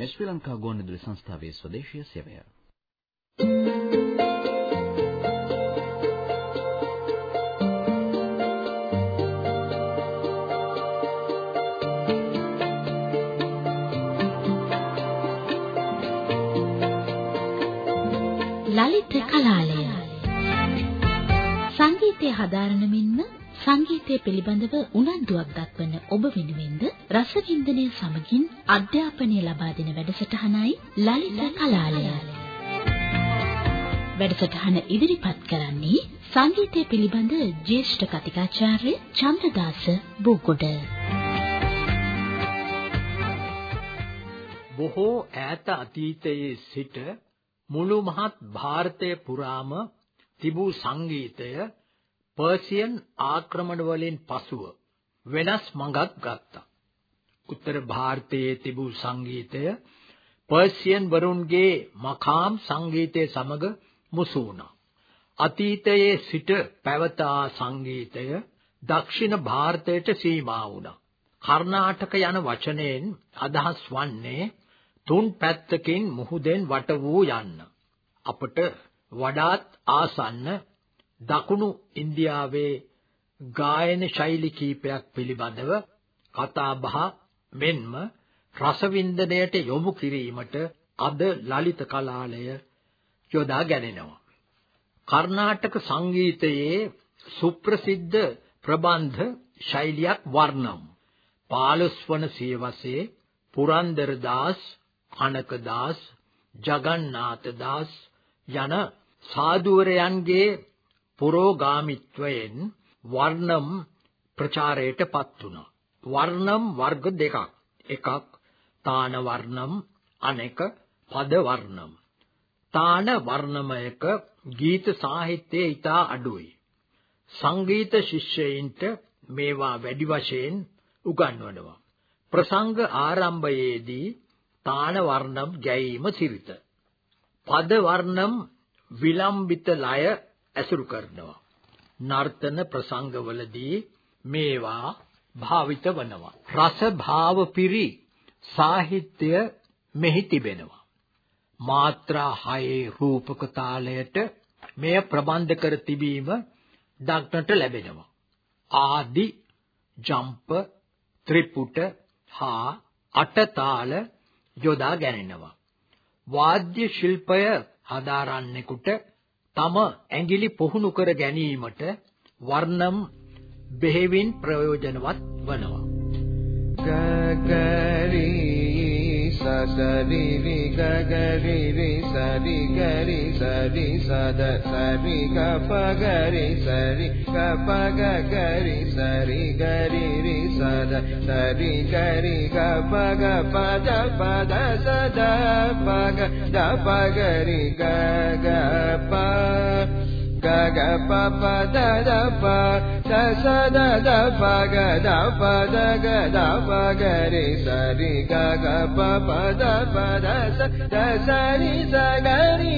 මේ ශ්‍රී ලංකා ගුවන්විදුලි සංස්ථාවේ ස්වදේශීය සේවය. ලලිත හදාරන මෙන්ම සංගීතය පිළිබඳව උනන්දුවක් දක්වන ඔබ වෙනුවෙන්ද රසවින්දනය සමගින් අධ්‍යාපනය ලබා දෙන වැඩසටහනයි ලලිත කලාලය. වැඩසටහන ඉදිරිපත් කරන්නේ සංගීතය පිළිබඳ ජ්‍යෙෂ්ඨ කතිකාචාර්ය චන්ද්‍රදාස බෝගොඩ. බොහෝ ඈත අතීතයේ සිට මුළු මහත් ಭಾರತය පුරාම තිබූ සංගීතය පර්සියන් ආක්‍රමණ වලින් පසුව වෙනස් මඟක් ගත්තා. උත්තර ಭಾರತයේ තිබූ සංගීතය පර්සියන් වරුන්ගේ මකාම් සංගීතය සමග මුසු වුණා. අතීතයේ සිට පැවත සංගීතය දක්ෂිණ ಭಾರತයට සීමා වුණා. කර්ණාටක යන වචනයෙන් අදහස් වන්නේ තුන් පැත්තකින් මුහුදෙන් වට වූ යන්න. අපට වඩාත් ආසන්න දකුණු ඉන්දියාවේ ගායන ශෛලී කීපයක් පිළිබඳව කතා බහ මෙන්ම රසවින්දනයට යොමු කිරීමට අද ලලිත කලාලය යොදා ගැනෙනවා. කර්ණාටක සංගීතයේ සුප්‍රසිද්ධ ප්‍රබන්ධ ශෛලියක් වර්ණම්. 15 වන සියවසේ පුරන්දර දාස්, කනක දාස්, ජගන්නාථ දාස් යන සාදුවරයන්ගේ පුරෝගාමිත්වයෙන් වර්ණම් ප්‍රචාරයට පත් වුණා. වර්ණම් වර්ග දෙකක්. එකක් තාන වර්ණම් අනෙක පද වර්ණම්. තාන වර්ණමයක ගීත සාහිත්‍යයේ ඊටා අඩුයි. සංගීත ශිෂ්‍යයින්ට මේවා වැඩි වශයෙන් උගන්වනවා. ප්‍රසංග ආරම්භයේදී තාන වර්ණම් ගැයීම සිරිත. පද වර්ණම් විලම්බිත ලය ඇසුරු කරනවා. නර්තන ප්‍රසංගවලදී මේවා භාවිත වනවා. රස භාව පිරි සාහිත්‍ය මෙහි තිබෙනවා. මාත්‍රා හයේ රූපක තාලයට මෙය ප්‍රබන්ධ කර තිබීම දක්නට ලැබෙනවා. ආදි ජම්ප ත්‍රිපුට හා අටතාල යොදා ගැනෙනවා. වාද්‍ය ශිල්පය හදාරන්නෙකුට තම ඇඟිලි පුහුණු කර ගැනීමට වර්ණම් බෙහෙවින් ප්‍රයෝජනවත් වනවා. ගගරි sa sa ri ri ga ga ri ri sa ri ga ri sa ri sa da sa ri ga pa ga ri sa ri ga pa ga ga ri sa ri ga ri ri sa da sa ri ga ri ga pa ga pa da pa da sa da pa ga da pa ga ri ga ga pa sa da da pa ga da pa da ga da pa ga re sa re ga ga pa pa da pa da sa da sa re sa ga re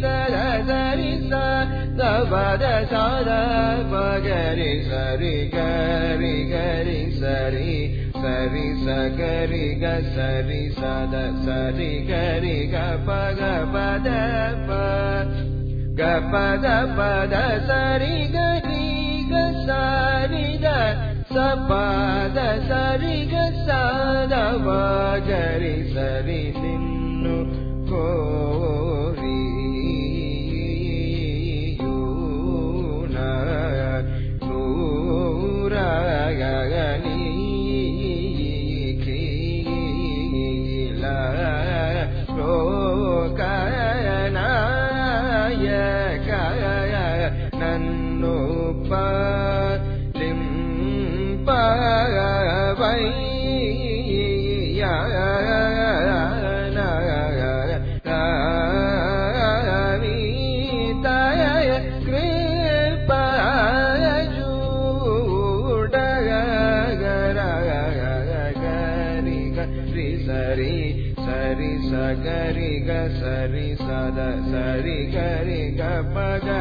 sa da sa re sa da pa da sa da pa ga re sa re ga re ga re sa re sa re sa ga re ga sa re sa da sa re ga re ga pa ga pa da pa गपद पद पद सरि गरि गरि ग सपद सरि गसा जरि सरि सिन्नु को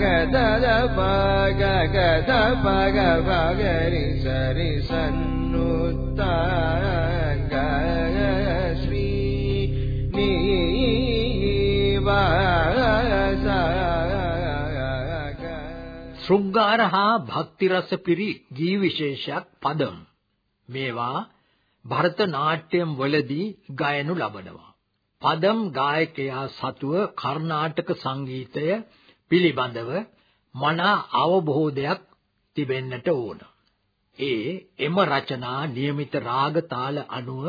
गदपगदपगरि सरि सन्नुत्तरङ्गश्री ශෘංගාර හා භක්තිරස පිරි ගී විශේෂයක් පදම්. මේවා භරත නාට්‍යම් වලදී ගයනු ලබනවා. පදම් ගායකයා සතුව කර්ණාටක සංගීතය පිළිබඳව මනා අවබෝධයක් තිබෙන්නට ඕන ඒ එම රචනා નિયમિત රාග තාල අනුව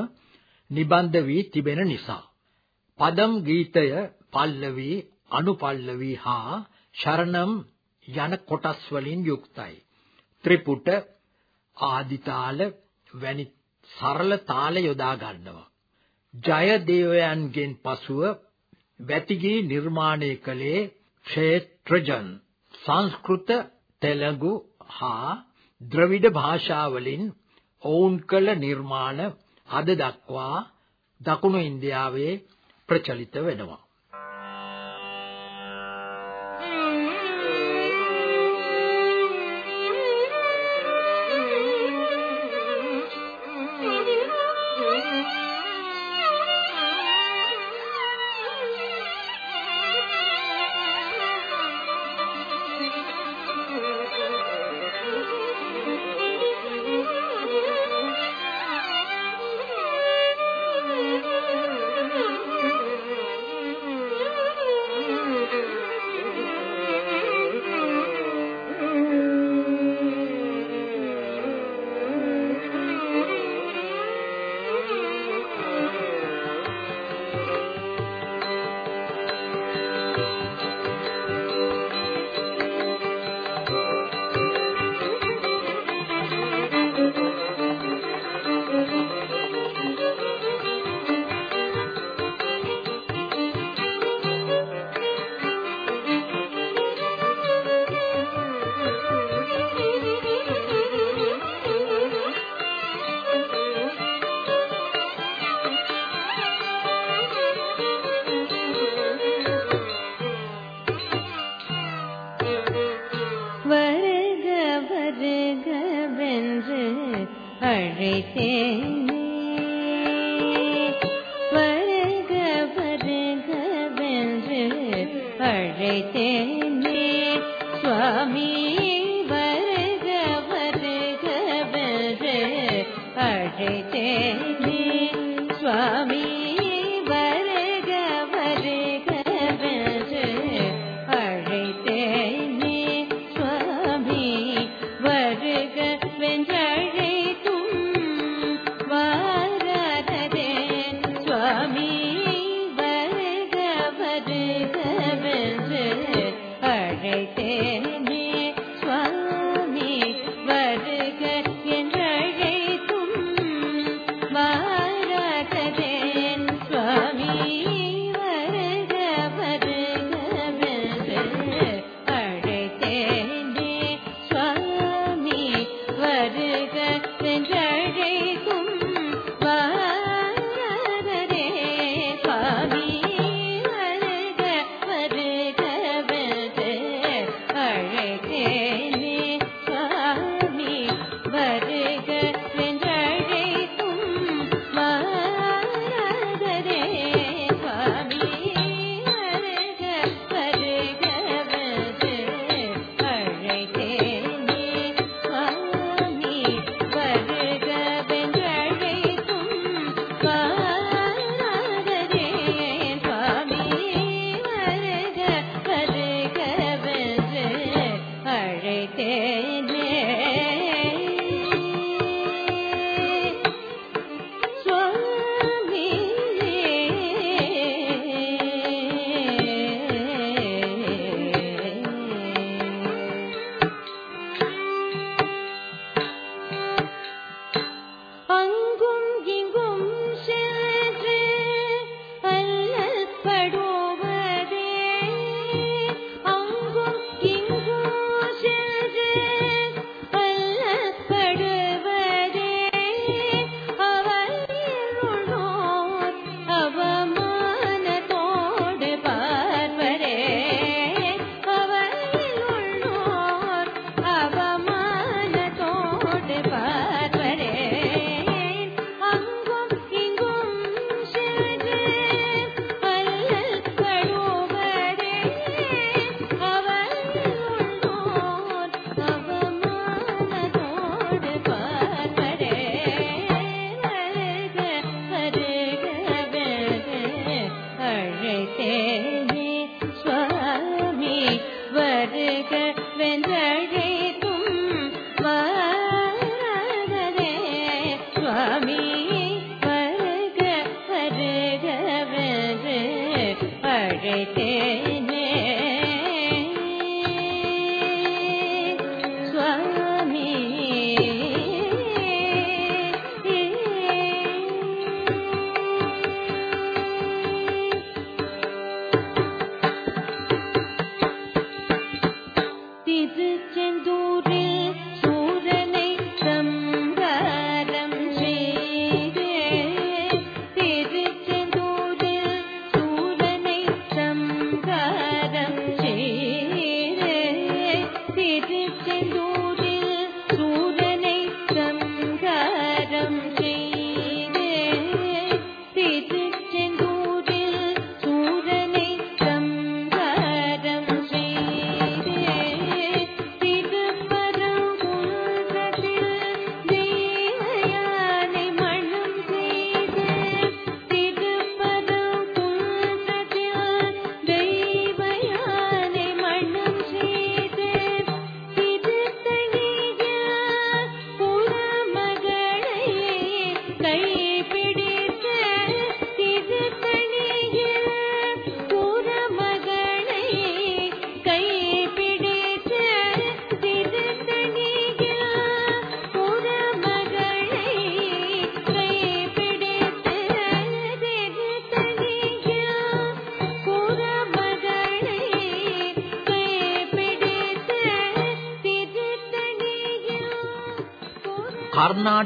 නිබන්ධ වී තිබෙන නිසා පදම් ගීතය පල්ලවි අනුපල්ලවි හා ශරණම් යන කොටස් වලින් යුක්තයි. ත්‍රිපුට ආදිතාල වැනි සරල තාල යොදා ගන්නවා. ජයදේවයන්ගෙන් පසුව වැතිගී නිර්මාණය කළේ ක්ෂේත්‍රජන් සංස්කෘත තෙලගු හා ද්‍රවිඩ භාෂාවලින් ඔවුන් කළ නිර්මාණ අද දක්වා දකුණු ඉන්දියාවේ ප්‍රචලිත වෙනවා. ಸ್ವಾಮಿ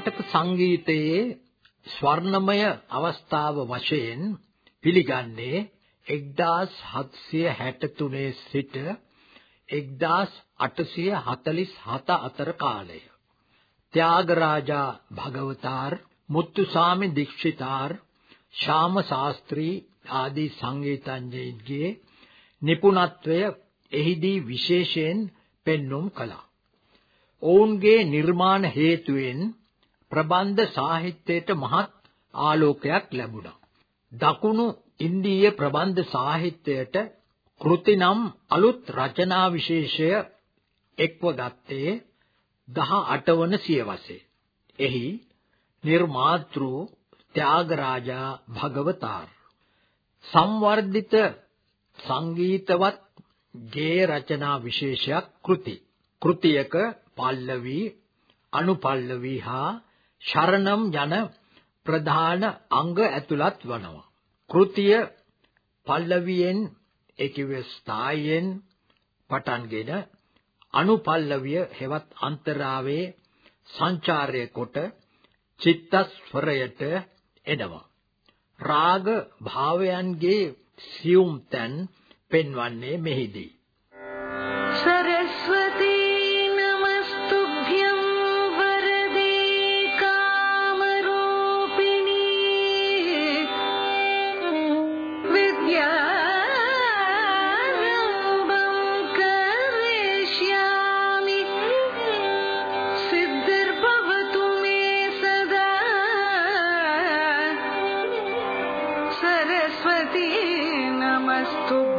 කර්ණාටක සංගීතයේ ස්වර්ණමය අවස්ථාව වශයෙන් පිළිගන්නේ 1763 සිට 1847 අතර කාලය. ත්‍යාගරාජා භගවතාර්, මුත්තුසාමි දීක්ෂිතාර්, ශාම ශාස්ත්‍රී ආදී සංගීතඥයින්ගේ නිපුණත්වය එහිදී විශේෂයෙන් පෙන්눔 කළා. ඔවුන්ගේ නිර්මාණ හේතුවෙන් ප්‍රබන්ධ සාහිත්‍යයට මහත් ආලෝකයක් ලැබුණා. දකුණු ඉන්දීය ප්‍රබන්ධ සාහිත්‍යයට කෘති නම් අලුත් රචනා විශේෂය එක්ව ගත්තේ 18 වන සියවසේ. එහි නිර්මාතෘ ත්‍යාගරාජා භගවතාර් සංවර්ධිත සංගීතවත් ගේය රචනා විශේෂයක් කෘති. කෘතියක පල්ලවි, අනුපල්ලවි හා ශරණම් යන ප්‍රධාන අංග ඇතුළත් වනවා. කෘතිය පල්ලවියෙන් ඒකිව ස්ථායියෙන් පටන්ගෙන අනුපල්ලවිය හෙවත් අන්තරාවේ සංචාරය කොට චිත්තස්වරයට එනවා. රාග භාවයන්ගේ සියුම් තැන් පෙන්වන්නේ මෙහිදී. tu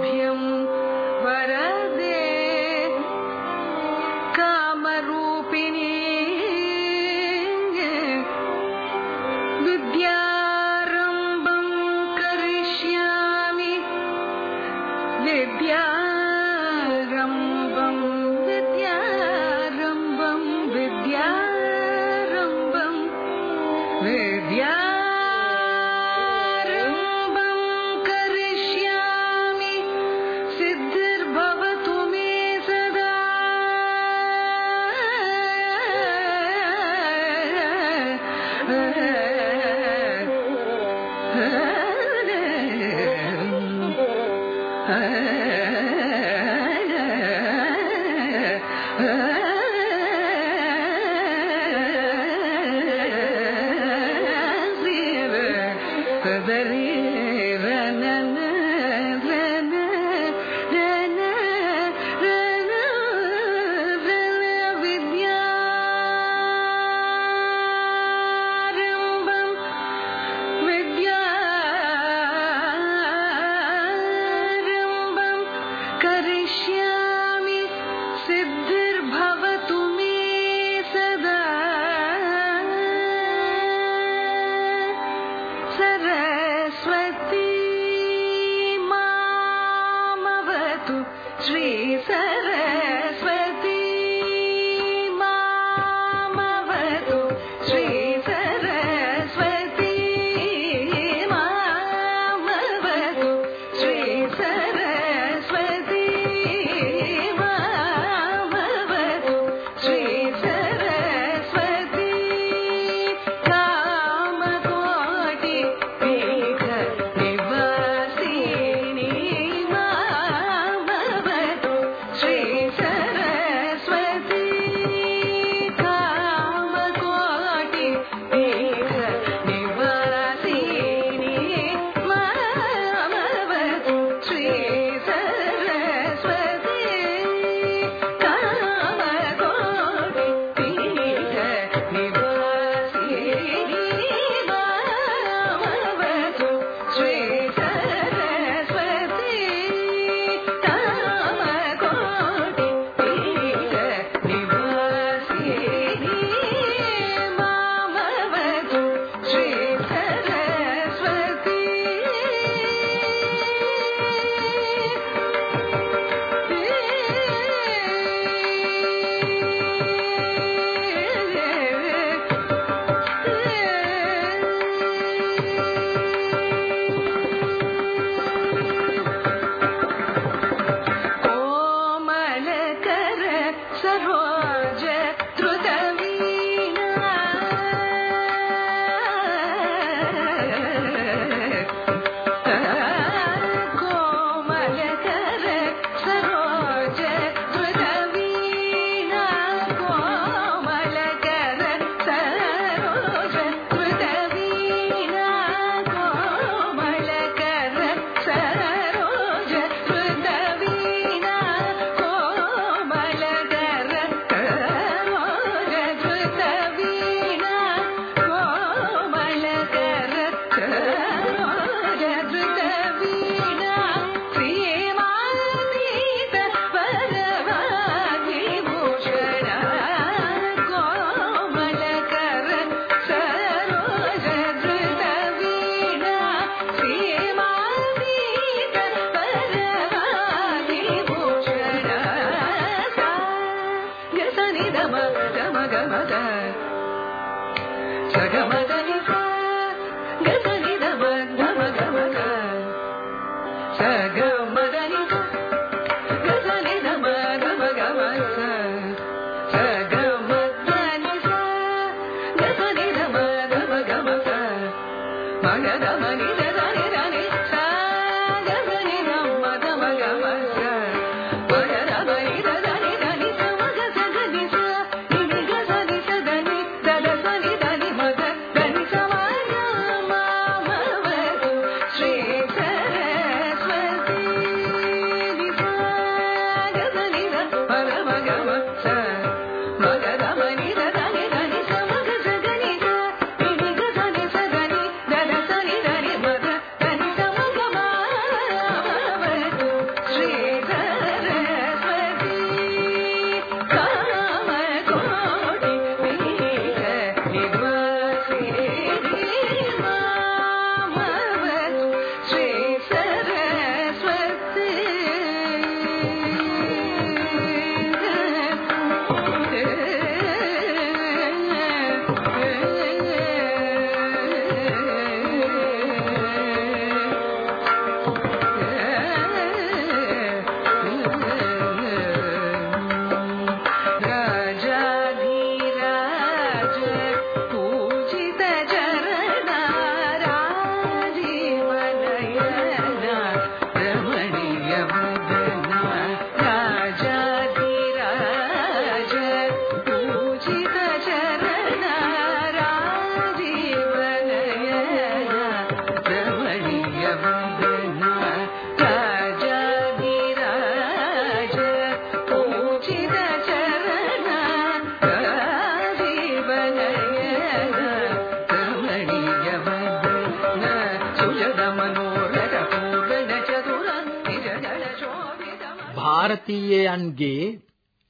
ಭಾರತೀಯයන්ගේ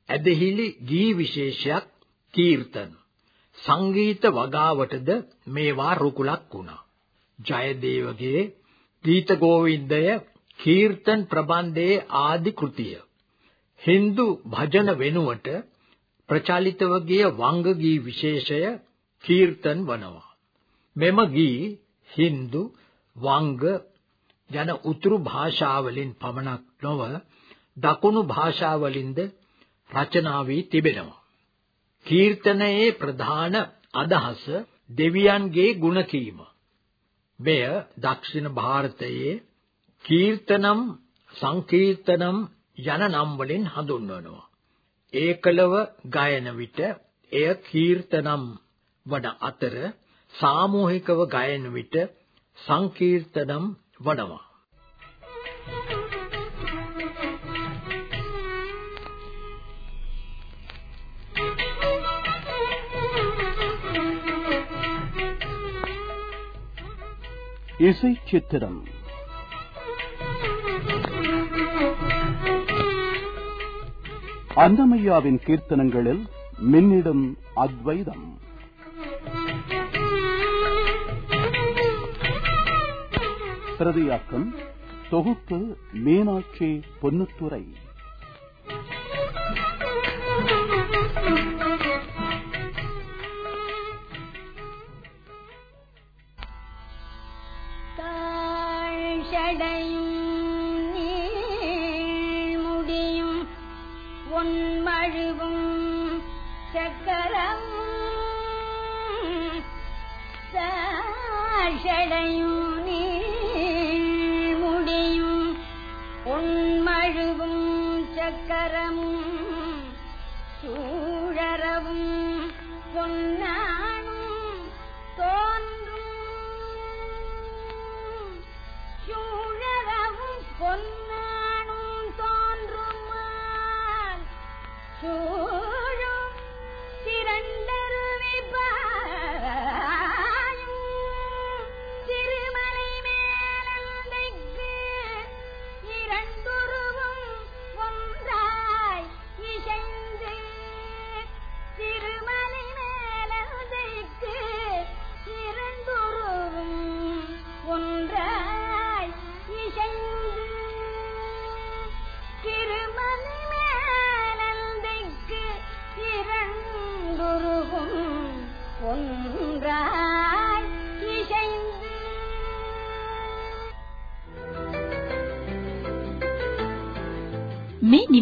ඇදහිලි ගී විශේෂයක් කීර්තන සංගීත වගාවටද මේවා රුකුලක් වුණා. ජයදේවගේ ගීත ගෝවින්දය කීර්තන ප්‍රබන්ධයේ ආදි කෘතිය. Hindu භජන වෙනුවට ප්‍රචලිතව ගිය වංග ගී විශේෂය කීර්තන වනවා. මෙම ගී Hindu වංග යන උතුරු භාෂාවලින් පමණක් නොව දකුණු භාෂාවලින්ද රචනා වී තිබෙනවා. කීර්තනයේ ප්‍රධාන අදහස දෙවියන්ගේ ගුණ කීම. මෙය දක්ෂිණ භාරතයේ කීර්තනම් සංකීර්තනම් යන නම් වලින් හඳුන්වනවා. ඒකලව ගයන විට එය කීර්තනම් වන අතර සාමූහිකව ගයන විට සංකීර්තනම් වනවා. இசை சித்திரம் அன்னமையாவின் கீர்த்தனங்களில் மின்னிடும் அத்வைதம். பிரதியாக்கம் தொகுப்பு மீனாட்சி பொன்னுத்துறை. மழுவும் சக்கரம் சாஷடையும் நீ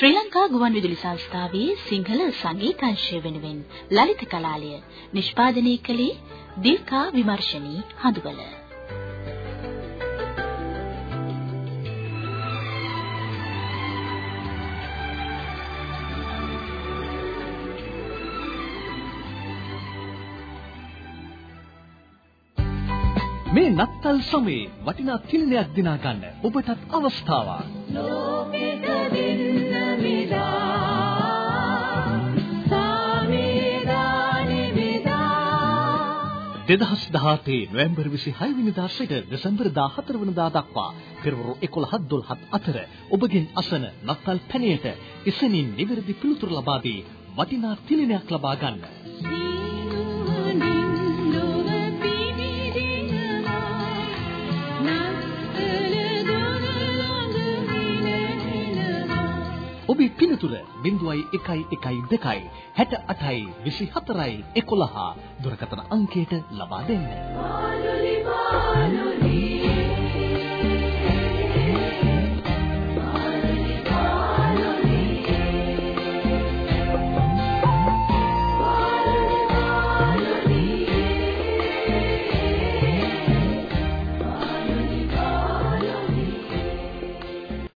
ශ්‍රී ලංකා ගුවන්විදුලි සංස්ථාවේ සිංහල සංගීතංශය වෙනුවෙන් ලලිත කලාලය නිෂ්පාදනය කළේ දිල්කා විමර්ශනී හඳුබල. මේ නත්තල් සමයේ වටිනා තිලිනයක් දිනා ගන්න ඔබටත් අවස්ථාවක්. ලෝකෙට 2018 නොවැම්බර් 26 වෙනිදා සිට දෙසැම්බර් 14 වෙනිදා දක්වා පෙරවරු 11 12 අතර ඔබගෙන් අසන නත්තල් පැනයට එසැනින් නිවැරදි පිළිතුරු ලබා දී වටිනා තිලිනයක් ලබා ගන්න. ඔබේ පිළිතුර 0112 68යි 24යි 11 දුරකථන අංකයට ලබා දෙන්න. පාලුලි පාලුලි